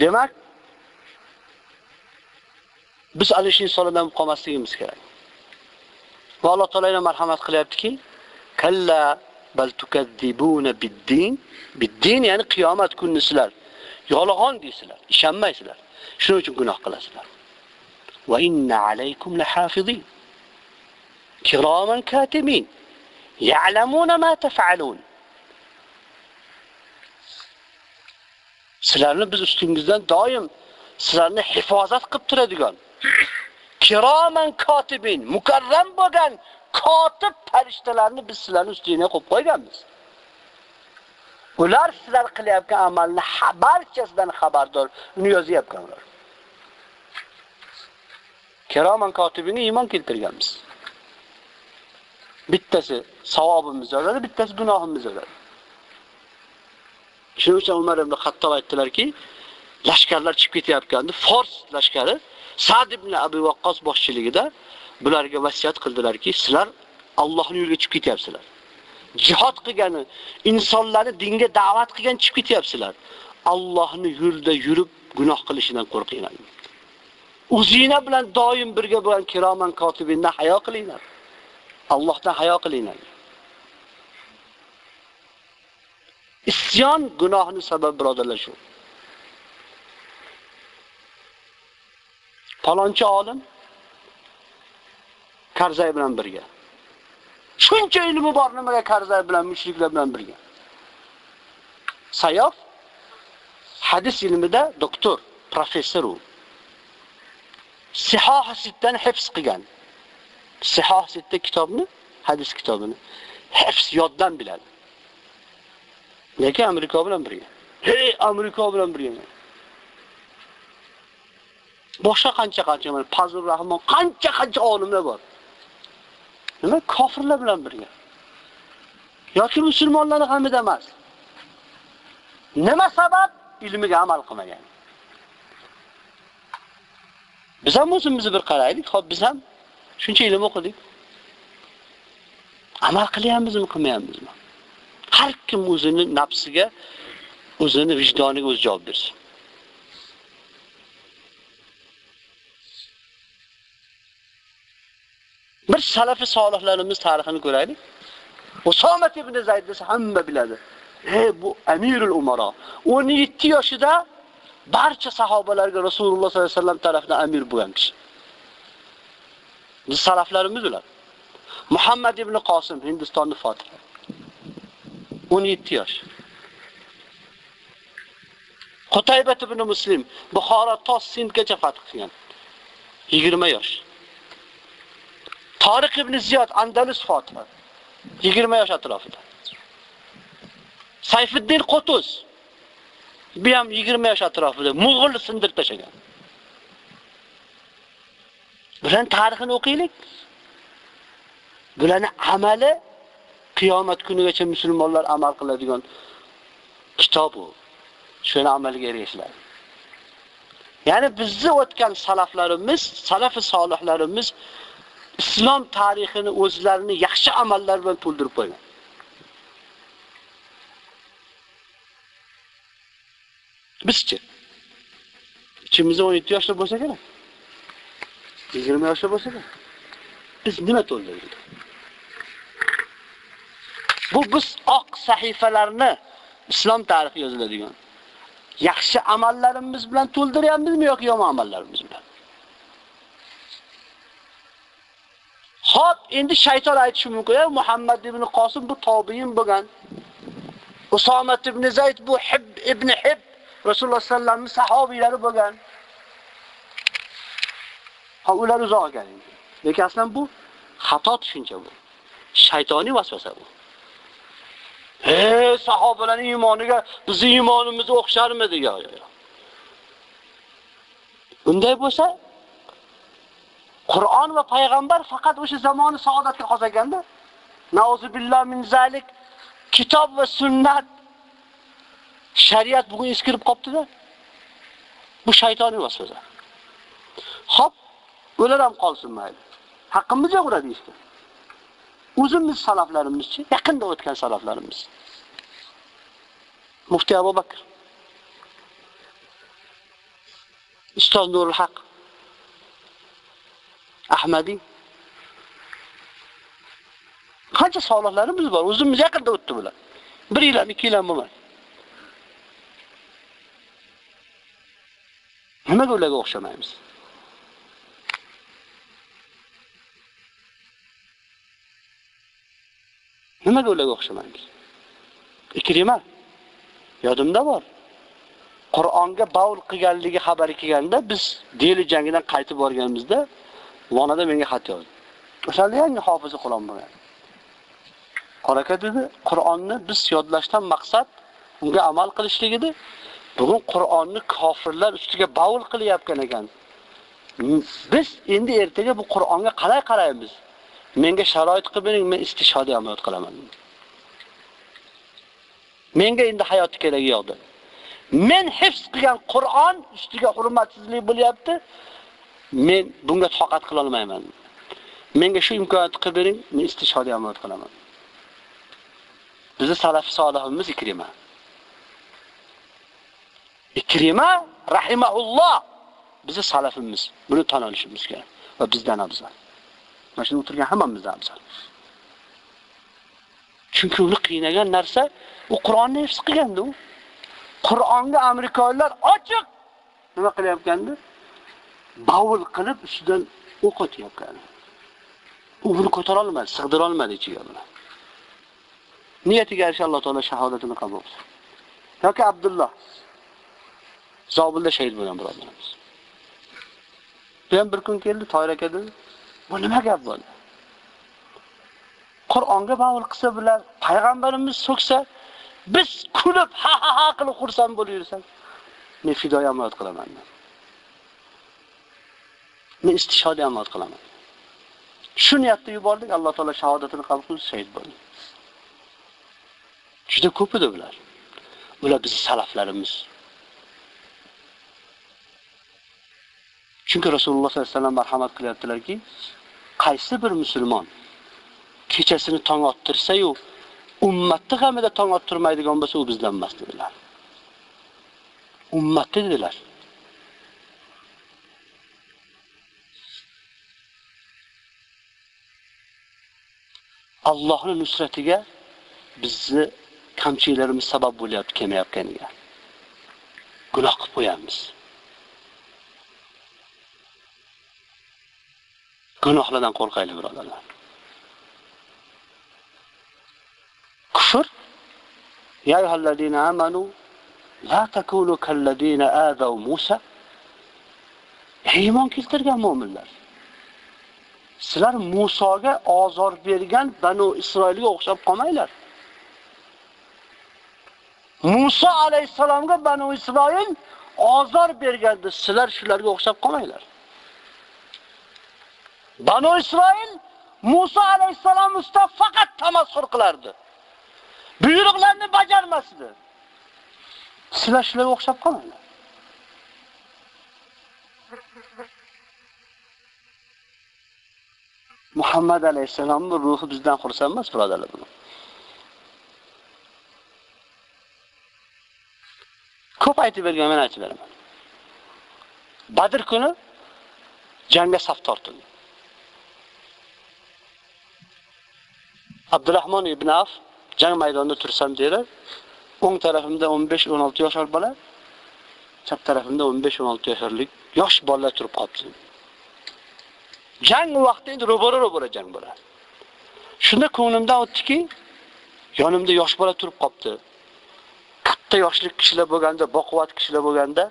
Demak, biz ana shu insonlardan qolmasligimiz kerak. Va Alloh taolaga marhamat qilyaptiki, kalla bal tukazzibuna bid-din. Bid-din ya'ni qiyomat kunni sizlar yolg'on deysizlar, ishonmaysizlar. Shuning uchun gunoh qilasizlar. Va inna alaykum lahafizin. Kiraman katimin. Ya'lamuna ma taf'alun. Sizlarni biz ustingizdan doim sizlarni hifozat qilib turadigan kiroman kotibin, mukarram bo'lgan kotib farishtalarni biz sizlarning ustingizga qo'yib qo'yganmiz. Ular sizlar qilayotgan amalni barchasidan xabardor, uni yozyapkanlar. Kiroman kotibini iymon keltirganmiz. Bittasi savobimiz yozadi, bittasi gunohimiz yozadi. Shuning uchun Umar ibn Xattob aytdilarki, lashkarlar chiqib ketayotganda Fors lashkari Sa'd ibn Abi Waqqas boshchiligida bularga vasiyat qildilarki, sizlar Allohning yo'liga chiqib ketyapsizlar. Jihad qilgani, insonlarni dinga da'vat qilgan chiqib ketyapsizlar. Allohning yo'lida yurib gunoh qilishidan qo'rqinglar. O'zingizlar bilan doim birga bo'lgan kiroman kotibindan hayo qilinglar. Allohdan hayo qilinglar. Isyon gunohni sabab birodarlar shu. Palonchi olim Karzay bilan birga. Shuncha ilmi bor nimaga Karzay bilan mushriklar bilan birga. Sayof hadis ilmida doktor, professor u. Sihoh sitdan hifz qilgan. Sihoh sitta kitobni, hadis kitobini hifz yoddan biladi. Lekin Amerika bilan birga. Hey, Amerika bilan birga. Boshqa qancha-qancha mana Fazlur Rahmon qancha-qancha olimlar bor. Nima kofirlar bilan birga? Yoki musulmonlarni hamida emas. Nima sabab? Ilmiga amal qilmagan. Biz ham o'zimizni bir qaraylik, xo'p biz ham shuncha ilm o'qidik. Amal qilyapmizmi, qilmayapmizmi? Har kim o'zini nafsiga, o'zini vijdoniga o'zi javob bersin. Bir salafi solihlarimiz tarixini ko'raylik. Usomat ibn Zayd desa hamma biladi. Ey bu Amirul Umara. 17 yoshida barcha sahobalarga Rasululloh sollallohu alayhi vasallam tarafidan amir bo'lgan kishi. Biz salaflarimiz ular. Muhammad ibn Qosim Hindistonni fotihi. 17 yosh. Qutaybat ibn Muslim Buxoro tos Sindgacha fath qilgan. 20 yosh. Tariq ibn Ziyod Andalus fotihi. 20 yosh atrofida. Sayfiddin Qutuz bu ham 20 yosh atrofida Mo'g'ul sindirib tashagan. Bularning tarixini o'qiylik. Bularning amali qiyomat kunigacha musulmonlar amal qiladigan kitob u. Shuni amalga erishishlar. Ya'ni bizni o'tgan salaflarimiz, salafi solihlarimiz islom tarixini o'zlarini yaxshi amallar bilan to'ldirib qo'ygan. Bizchi ichimizda 17 yoshda bo'lsa kerak. 20 yoshda bo'lsa kerak. Biz nima to'ldirdik? Bu oq sahifalarni islom tarixi yoziladigan yaxshi amallarimiz bilan to'ldiryapmizmi yoki yomon amallarimiz bilan? Xo'p, endi shayton aytishi mumkin, "Ey Muhammad ibn Qosim bu tobiin bo'lgan. Usomat ibn Zayd bu Hib ibn Hib Rasululloh sallallohu alayhi vasallamning sahobiylari bo'lgan." Ha, ular uzoq ekan. Lekin aslan bu xato tushuncha bu. Shaytoniy vasvasa bu. Ey sahobalarning iymoniga bizning iymonimiz o'xsharmidi? Yo, yo. Unday bo'lsa, Qur'on va payg'ambar faqat o'sha zamoni saodatga qolganda, nauzubillah min zalik kitob va sunnat shariat bugun eskirib qopti-da. Bu shaytoniy vasvasa. Xo'p, ular ham qolsin mayli. Haqqimiz yo'q ular deyishdi. O'zimiz salaflarimizchi, yaqinda o'tgan salaflarimiz. Muftiy Abu Bakr. Ustoz Nurul Haq. Ahmadi. Qancha solihlarimiz bor, o'zimiz yaqinda o'tdi bular. 1 yil, 2 yil ham bo'lmadi. Nimaga ularga o'xshamaymiz? Nimaga ularga o'xshamaymiz? Ikrima yodimda bor. Qur'onga bavul qilganligi xabari kelganda biz Deli jangidan qaytib borganimizda Vonada menga xat yozdi. O'shanda yangi hofizi Qur'on bo'lgan. Qoraka dedi, Qur'onni biz yodlashdan maqsad unga amal qilishlik edi. Bugun Qur'onni kofirlar ustiga bavul qilyapgan ekan. Biz endi ertaga bu Qur'onga qalay qaraymiz? Menga sharoit qilib bering, men istishodi amaliyot qilaman. Menga endi hayot keragi yo'q. Men hifz qilgan Qur'on ustiga hurmatsizlik bo'lyapti. Men bunga toqat qila olmayman. Menga shu imkoniyatni qilib bering, men istishodi amaliyot qilaman. Bizi salaf solihimiz Ikrima. Ikrima rahimahulloh bizi salafimiz. Buni tan olishimiz kerak va bizdan afzal. Mana shuni o'tirgan hammamizdan afzal. Chunki uni qiynagan narsa u Qur'onni hifz qilganda u. Qur'onga amerikaliklar ochiq nima qilayotgandi bovul qilib ustidan o'q otyapkan. U buni ko'tara olmadi, sig'dira olmadi ichiga buni. Niyatiga yarasha Alloh taolo shahodatini qabul qilsin Yoki Abdulloh Zobilda shahid bo'lgan birodarimiz. Bu ham bir kun keldi, Toyir aka dedi, "Bu nima gap bo'ldi?" Qur'onga bavul qilsa bular, payg'ambarimiz so'ksa, biz kulib ha ha ha qilib xursand bo'lib yursak, men fidoya amal qilaman. Men istishhodiy amal qilaman. Shu niyatda yubordik, Alloh taolo shahodatini qabul qilib shahid bo'ldi. Juda ko'p edi bular. Bular bizning salaflarimiz. Chunki Rasululloh sollallohu alayhi vasallam marhamat qilyaptilarki, qaysi bir musulmon kechasini tong ottirsa-yu, ummatni g'amida tong ottirmaydigan bo'lsa, u bizdan emas dedilar. Ummatni dedilar. Allohning nusratiga bizni kamchiliklarimiz sabab bo'lyapti kelmayotganiga. Gunoh qilib qo'yamiz. Gunohlardan qo'rqaylik, birodarlar. Kufr Ya ayyuhallazina amanu la takunu kallazina azaw Musa. Iymon keltirgan mu'minlar. Sizlar Musoga ozor bergan Banu Isroilga o'xshab qolmanglar. Musa alayhisalomga Banu Isroil ozor berganda sizlar shularga o'xshab qolmanglar. Banu Isroil Musa alayhisalom usta fakat tamassur qilardi. Buyruqlarni bajarmasdi. Sizlar shularga o'xshab qolmanglar. Muhammad alayhisalomning ruhi bizdan xursand emas, birodarlar. Ko'p aytib bergan men aytib beraman. Badr kuni jangga saf tortildi. Abdurrahmon ibn Af jang maydonida tursam dedi. O'ng tarafimda 15-16 yoshli bola, chap tarafimda 15-16 yoshlik yosh bolalar turib qolibdi. Jang vaqtida endi ro'bara ro'bara jang bo'ladi. Shunda ko'nglimdan o'tdiki, yonimda yosh bola turib qoldi. Katta yoshlik kishilar bo'lganda, baquvvat kishilar bo'lganda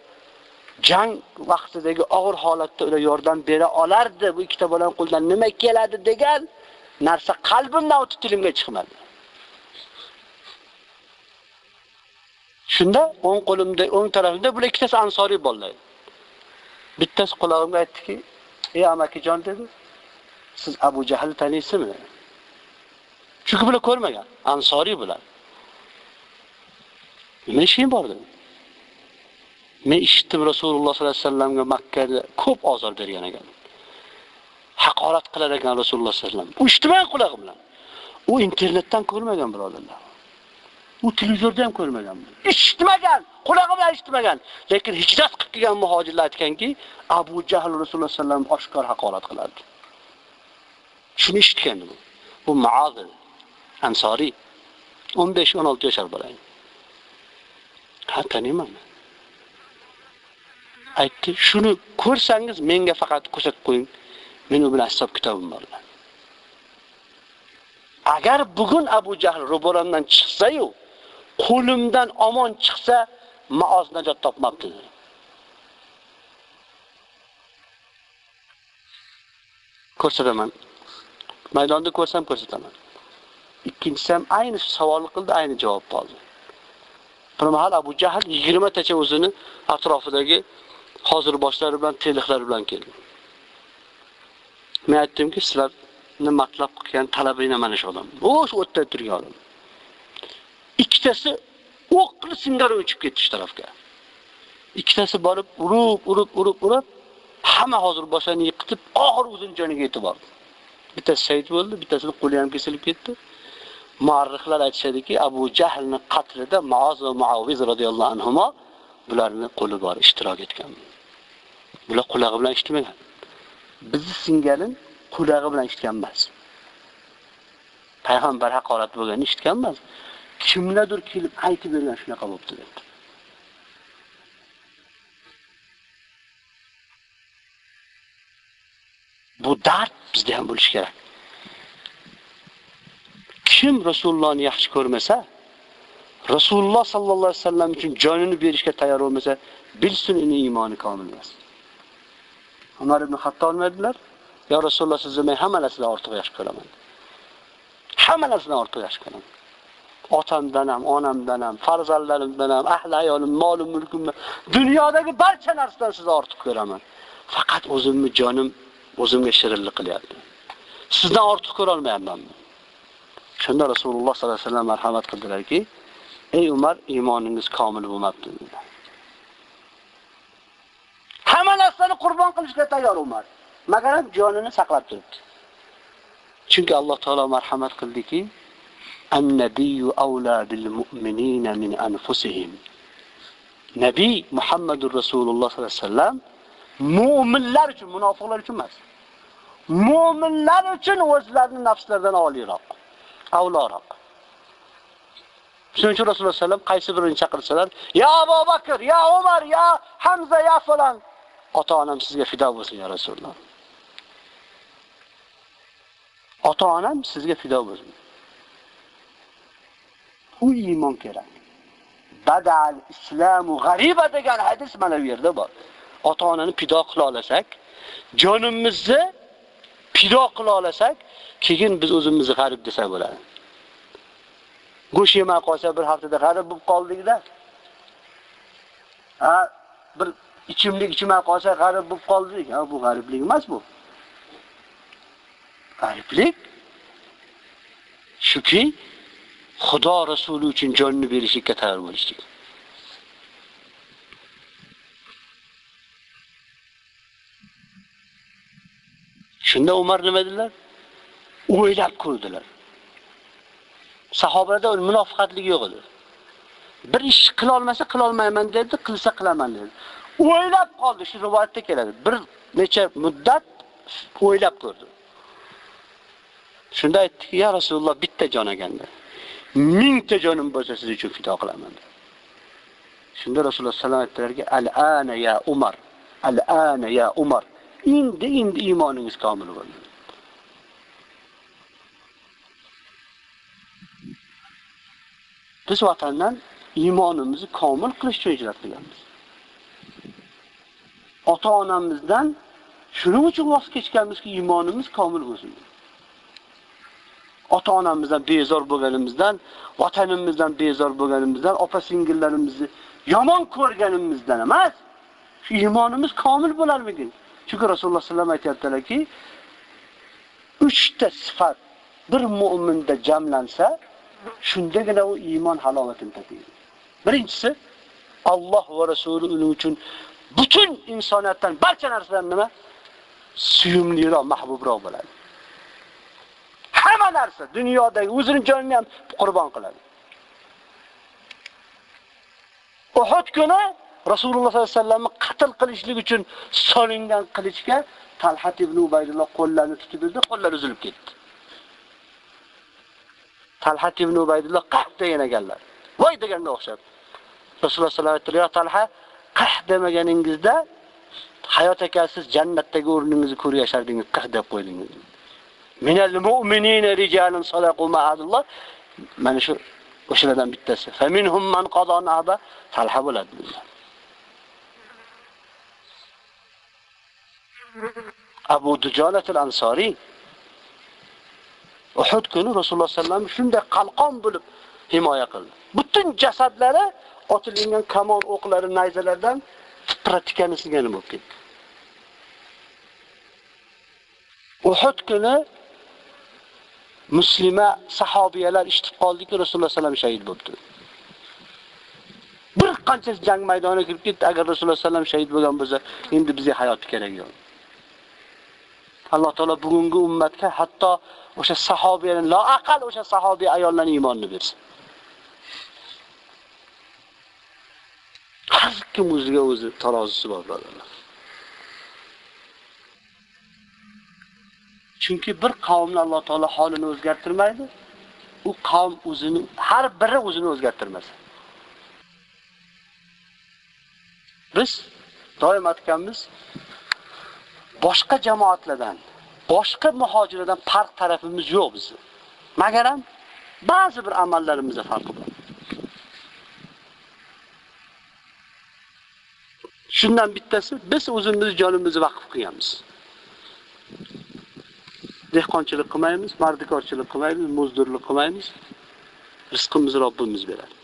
jang vaqtidagi og'ir holatda ular yordam bera olardi. Bu ikkita bolaning qo'lidan nima keladi degan narsa qalbimdan o'tib tilimga chiqmadi. Shunda o'ng qo'limda, o'ng tarafimda bular ikkitasi ansoriy bolalar. Bittasi qulog'imga aytdiki, "Ey amakijon" dedi. "Siz Abu Jahl taniysizmi?" Chunki bular ko'rmagan, ansoriy bular. Nima ishing bor dedi. Men eshitdim Rasululloh sollallohu alayhi vasallamga Makkada ko'p azob bergan ekan. Haqorat qilar ekan Rasululloh sallallohu alayhi vasallam. eshitmagan qulog'i bilan. U internetdan ko'rmagan birodarlar. U televizorda ham ko'rmagan. Eshitmagan, qulog'i bilan eshitmagan. Lekin hijrat qilib kelgan muhojirlar aytganki, Abu Jahl Rasululloh sallam alayhi vasallam oshkor haqorat qilardi. Shuni eshitgan bu. Bu o'n Ansori 15-16 yashar bola. Ha, taniyman. Aytdi, shuni ko'rsangiz menga faqat ko'rsatib qo'ying. Men u bilan hisob kitobim bor. Agar bugun Abu Jahl ro'baramdan chiqsa-yu, qo'limdan omon chiqsa, Maoz najot topmabdi. Ko'rsataman. Maydonda ko'rsam ko'rsataman. Ikkinchisi ham ayni savolni qildi, ayni javob oldi. Bir mahal Abu Jahl 20 o'zini atrofidagi hozir boshlari bilan teliqlari bilan keldi. Men aytdimki, sizlarni matlab qilgan talabinglar mana shu odam. O'sha o'tda turgan odam. Ikkitasi o'q qilib singari uchib ketdi shu tarafga. Ikkitasi borib urib, urib, urib, urib, hamma hozir boshini yiqitib, oxiri o'zining joniga yetib bordi. Bittasi shahid bo'ldi, bittasini qo'li ham kesilib ketdi. Muarrixlar aytishadiki, Abu Jahlning qatlida Maoz va Muaviz radhiyallohu anhuma bularning qo'li bor ishtirok etgan. Bular qulog'i bilan eshitmagan. Bizni singalin qulog'i bilan eshitgan emas. Payg'ambar haqorat bo'lganini eshitgan emas. Kimlardir kelib aytib bergan shunaqa bo'libdi debdi Bu dard bizda ham bo'lishi kerak. Kim Rasulullohni yaxshi ko'rmasa, Rasululloh sallallohu alayhi vasallam uchun jonini berishga tayyor bo'lmasa, bilsin uni iymoni komil emas. Umar ibn Hattob aytdilar, "Ya Rasululloh sizni men hamma narsadan ortiq yaxshi ko'raman." Hamma narsadan ortiq yaxshi ko'raman. Otamdan ham, onamdan ham, farzandlarimdan ham, ahli ayolim, molim, mulkim, dunyodagi barcha narsadan sizni ortiq ko'raman. Faqat o'zimni jonim o'zimga shirinlik qilyapti. Sizdan ortiq ko'ra olmayapman. Shunda Rasululloh sollallohu alayhi vasallam marhamat qildilarki, "Ey Umar, iymoningiz komil bo'lmabdi." dedilar. Hamma narsani qurbon qilishga tayyor Umar. Magar jonini saqlab turibdi. Chunki Alloh taolo marhamat qildiki, "An-nabiyyu awla bil mu'minina min anfusihim." Nabiy Muhammadur Rasululloh sollallohu alayhi vasallam mu'minlar uchun, munofiqlar uchun emas. Mu'minlar uchun o'zlarining nafslaridan oliyroq, avloroq. Shuning uchun Rasululloh sallam qaysi birini chaqirsalar, "Ya Abu Bakr, ya Umar, ya Hamza, ya falan." Ota-onam sizga fido bo'lsin ya Rasululloh. Ota-onam sizga fido bo'lsin. U iymon kerak. Badal islamu g'ariba degan hadis mana bu yerda bor. Ota-onani fido qila olasak, jonimizni fido qila olasak, keyin biz o'zimizni g'arib desak bo'ladi. Go'sht yemay qolsa bir haftada g'arib bo'lib qoldikda bir ichimlik ichmay qolsa g'arib bo'lib qoldik. Ha, bu g'ariblik emas bu. G'ariblik shuki Xudo rasuli uchun jonni berishga tayyor bo'lishlik. Shunda Umar nima dedilar? O'ylab ko'rdilar. Sahobalarda munofiqatlik yo'q edi. Bir ish qila olmasa qila olmayman dedi, qilsa qilaman dedi. O'ylab qoldi, shu rivoyatda keladi. Bir necha muddat o'ylab ko'rdi. Shunda aytdiki, "Ya Rasululloh, bitta jon eganda. Mingta jonim bo'lsa siz uchun fido qilaman." Shunda Rasululloh sallallohu alayhi vasallam aytdilarki, "Al-ana ya Umar, al-ana ya Umar." Endi endi iymoningiz komil bo'ldi. Biz vatandan iymonimizni komil qilish uchun hijrat qilganmiz. Ota-onamizdan shuning uchun voz kechganmizki, iymonimiz komil bo'lsin. Ota-onamizdan bezor bo'lganimizdan, vatanimizdan bezor bo'lganimizdan, opa-singillarimizni yomon ko'rganimizdan emas, shu iymonimiz komil bo'larmikin? Chunki Rasululloh sallallohu alayhi vasallam aytayotganlarki, 3 ta sifat bir mu'minda jamlansa, shundagina u iymon halovatini topadi. Birinchisi Alloh va Rasuli uning uchun butun insoniyatdan barcha narsadan nima? Suyumliroq, mahbubroq bo'ladi. Hamma narsa dunyodagi o'zining jonini ham qurbon qiladi. Uhud kuni Rasululloh sollallohu alayhi vasallamni qatl qilishlik uchun solingan qilichga Talhat ibn Ubaydulloh qo'llarini tutib edi, qo'llari uzilib ketdi. Talhat ibn Ubaydulloh qah yana ekanlar. Voy deganga o'xshab. Rasululloh sollallohu alayhi vasallam Talha qah demaganingizda hayot akasiz jannatdagi o'rningizni ko'rib yashardingiz, qah deb qo'ydingiz. Minal mu'minina rijalun sadaqu ma'adulloh. Mana shu o'shalardan bittasi. Faminhum man qada aba Talha bo'ladi. Abu Dujolat al-Ansori Uhud kuni Rasululloh sallam shunday qalqon bo'lib himoya qildi. Butun jasadlari otilingan kamon o'qlari nayzalardan pratikanisigani bo'lib ketdi. Uhud kuni muslima sahobiyalar eshitib qoldiki Rasululloh sallam shahid bo'ldi. Bir qancha jang maydoniga kirib ketdi, agar Rasululloh sallam shahid bo'lgan bo'lsa, endi bizga hayot kerak yo'q. Alloh taolo bugungi ummatga hatto o'sha sahobiyalar, loaqal o'sha sahobiy ayollarning iymonini bersin. Har kim o'ziga o'zi tarozisi bor, birodarlar. Chunki bir qavmni Alloh taolo holini o'zgartirmaydi. U qavm o'zini har biri o'zini o'zgartirmasa. Biz doim aytganmiz, boshqa jamoatlardan boshqa muhojirlardan farq tarafimiz yo'q bizning. Magaram ba'zi bir amallarimizda farq bor. Shundan bittasi biz o'zimiz jonimizni vaqf qilganmiz. Dehqonchilik qilmaymiz, mardikorchilik qilmaymiz, muzdurlik qilmaymiz. Rizqimizni Robbimiz beradi.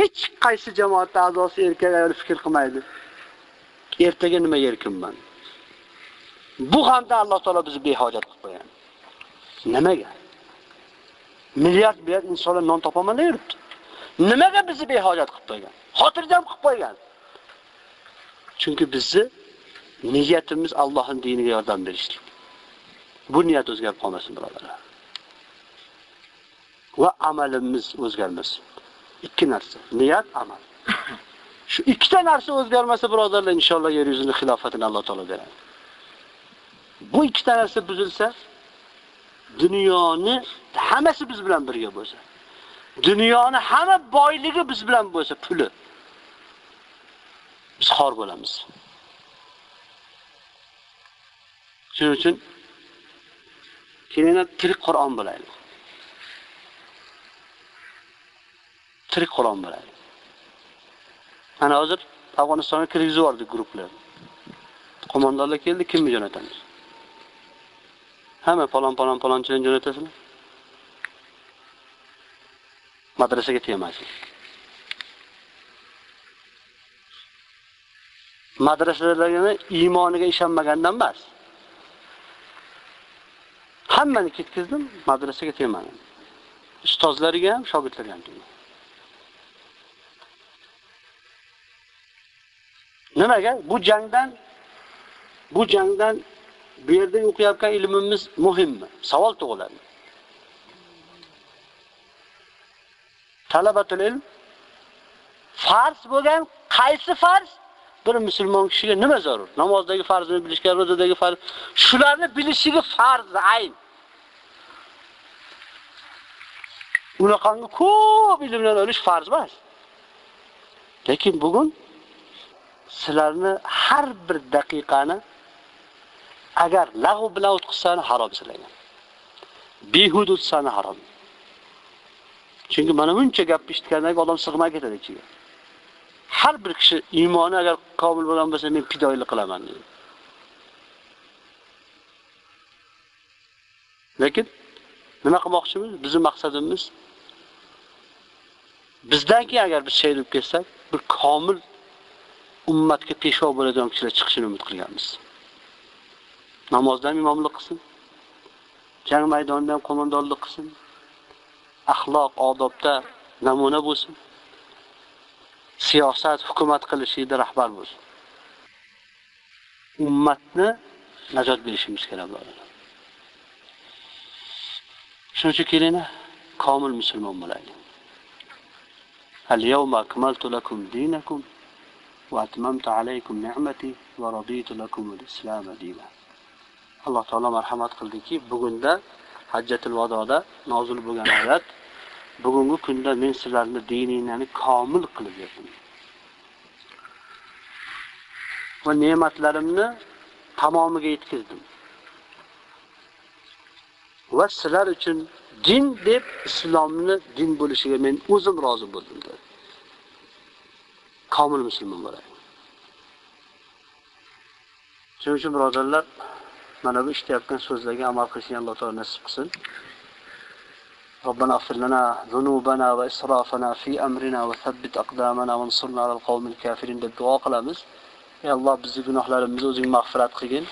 Hech qaysi jamoat a'zosi erkak ayol fikr qilmaydi. Ertaga nima yerkinman? Bu hamda Alloh taolo bizni behojat qilib qo'ygan. Nimaga? Milliard milliard insonlar non topa olmayapti. Nimaga bizni behojat qilib qo'ygan? Xotirjam qilib qo'ygan. Chunki bizni niyatimiz Allohning diniga yordam berishlik. Bu niyat o'zgarib qolmasin, birodarlar. Va amalimiz o'zgarmasin. Ikki narsa, niyat, amal. Shu ikkita narsa o'zgarmasa, birodarlar, inshaalloh yer yuzining xilofatini Alloh taolo beradi. Bu ikkita narsa buzilsa, dunyoni hammasi biz bilan birga bo'lsa, dunyoni hamma boyligi biz bilan bo'lsa, puli biz xor bo'lamiz. Shuning uchun kelinglar tirik Qur'on bo'laylik. Tirik Qur'on bo'laylik. Mana hozir Afg'onistonga kirgizib yubordik guruhlar. Qo'mondonlar keldi, kimni jo'natamiz? Hamma palon palon palonchini jo'natasizmi? Madrasaga tegmasin Madrasalarga iymoniga ishonmagandan emas. Hammani ketkizdim, madrasaga tegmadim. Ustozlariga ham, shogirdlarga ham tegmadim. Nimaga? Bu jangdan bu jangdan bu yerda o'qiyotgan ilmimiz muhimmi? Savol tug'iladi. Talabatul ilm farz bo'lgan qaysi farz? Bir musulmon kishiga nima zarur? Namozdagi farzini bilishga, ro'zadagi farz, shularni bilishligi farz ayn. Unaqangi ko'p ilmdan olish farz emas. Lekin bugun sizlarni har bir daqiqani agar lag'v bilan o'tkazsani harom sizlarga. Behud o'tsani harom. Chunki mana buncha gap eshitgandan odam sig'may ketadi ichiga. Har bir kishi iymoni agar komil bo'lgan bo'lsa, men fidoyilik qilaman deydi. Lekin nima qilmoqchimiz? Bizning maqsadimiz bizdan keyin agar biz shaylib ketsak, bir komil ummatga peshvo bo'ladigan kishilar chiqishini umid qilganmiz. Namozda ham imomlik qilsin, jang maydonida ham qo'mondonlik qilsin, axloq, odobda namuna bo'lsin. Siyosat, hukumat qilishida rahbar bo'lsin. Ummatni najot berishimiz kerak bo'ladi. Shuning uchun kelinglar, komil musulmon bo'laylik. Al-yawma akmaltu lakum dinakum va atmamtu alaykum ni'mati va raditu lakum al-islam dinan. Alloh taolo marhamat qildiki, bugunda Hajjatul Vadoda nozil bo'lgan oyat bugungi kunda men sizlarni dininglarni komil qilib berdim. Va ne'matlarimni tamomiga yetkazdim. Va sizlar uchun din deb islomni din bo'lishiga men o'zim rozi bo'ldim dedi. Komil musulmon bo'ladi Shuning uchun birodarlar, mana bu ishlayotgan so'zlarga amal qilishni Alloh taolo nasib qilsin. ربنا اغفر لنا ذنوبنا وإسرافنا في أمرنا وثبت أقدامنا وانصرنا على القوم الكافرين deb duo qilamiz. Ey Alloh bizning gunohlarimizni o'zing mag'firat qilgin.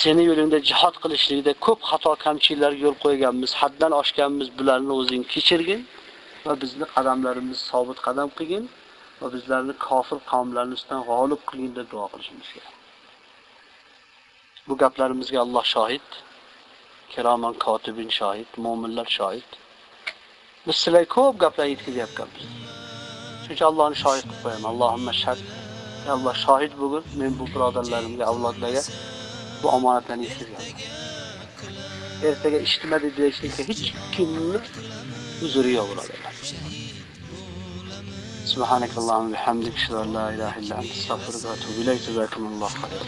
Seni yo'lingda jihad qilishlikda ko'p xato kamchiliklarga yo'l qo'yganmiz, haddan oshganmiz, bularni o'zing kechirgin va bizni qadamlarimiz sobit qadam qilgin va bizlarni kofir qavmlarning ustidan g'olib qilgin deb duo qilishimiz kerak. Bu gaplarimizga Alloh shohid. kiraman katibin şahit, muminler şahit. Biz silay ko'p gaplar yetkazayotganmiz. Çünki Allah'ın şahit qilib qo'yaman. Allohimma. Allah şahit bugün men bu birodarlarimga, avlodlarga bu omonatlarni yetkazyapman. Ertaga ishtimadi deyishlikka hech kimni uzuri yo'q birodarlar. Subhanakallahumma bihamdik, la ilaha illa anta, astaghfiruka va atubu ilayk. Jazakumullohu khayran.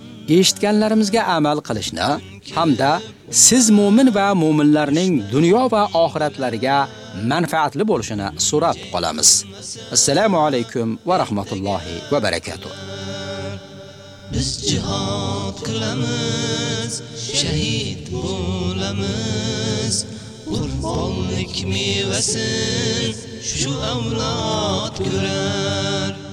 eshitganlarimizga amal qilishni hamda siz mu'min va mu'minlarning dunyo va oxiratlariga manfaatli bo'lishini so'rab qolamiz. Assalomu alaykum va rahmatullohi va barakatuh. biz jihad qilamiz shahid bo'lamiz qurbonlik mevasin shu avlod ko'rar.